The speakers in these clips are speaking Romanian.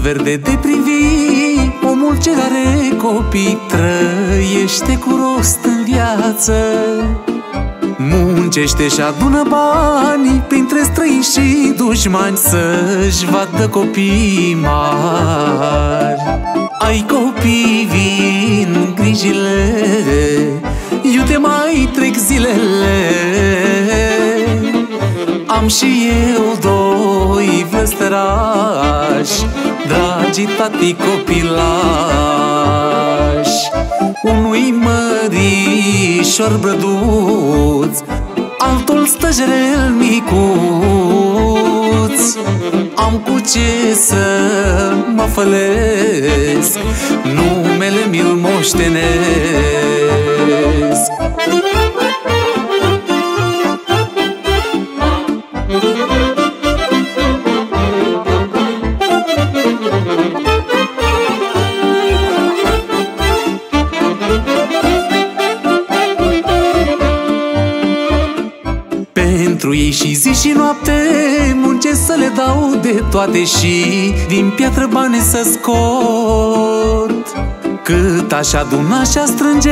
frunză verde de privi Omul ce are copii trăiește cu rost în viață. Muncește și adună bani printre străini și dușmani Să-și vadă copii mari. Ai copii, vin grijile Iute mai trec zilele. Am și eu doi tati copilași Unui mărișor brăduț Altul stăjerel micuț Am cu ce să mă fălesc Numele mi-l moștenesc Pentru ei și zi și noapte Muncesc să le dau de toate Și din piatră bani să scot. Cât aș aduna și strânge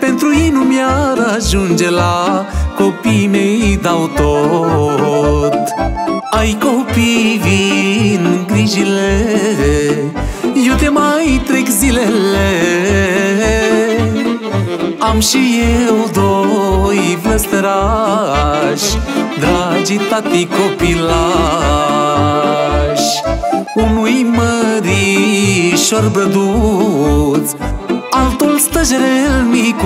Pentru ei nu mi-ar ajunge La copii mei dau tot. Ai copii, vin grijile Iute mai trec zilele. Am și eu doi vlăstărași Dragii tati copilași Unui mărișor brăduț Altul stăjerel micuț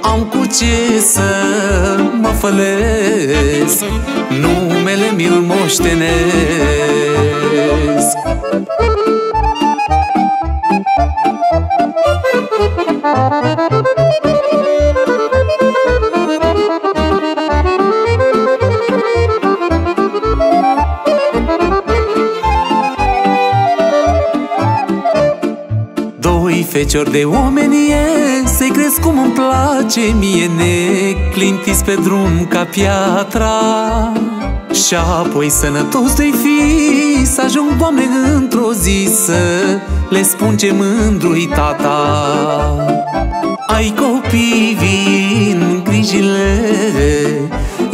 Am cu ce să mă fălesc Numele mi-l moștenesc Doi feciori de omenie Se cresc cum îmi place mie Neclintiți pe drum ca piatra. Și apoi sănătos de fi Să ajung, Doamne, într-o zi Să le spun ce mândru tata. Ai copii, vin grijile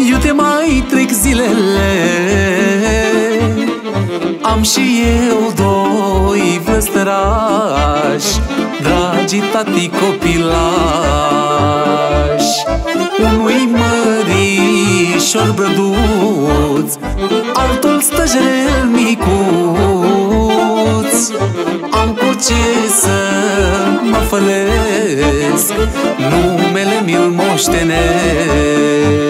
Iute mai trec zilele. Am și eu tati copilași Unui mărișor brăduț Altul stăjerel micuț Am cu ce să mă fălesc Numele mi-l moștenesc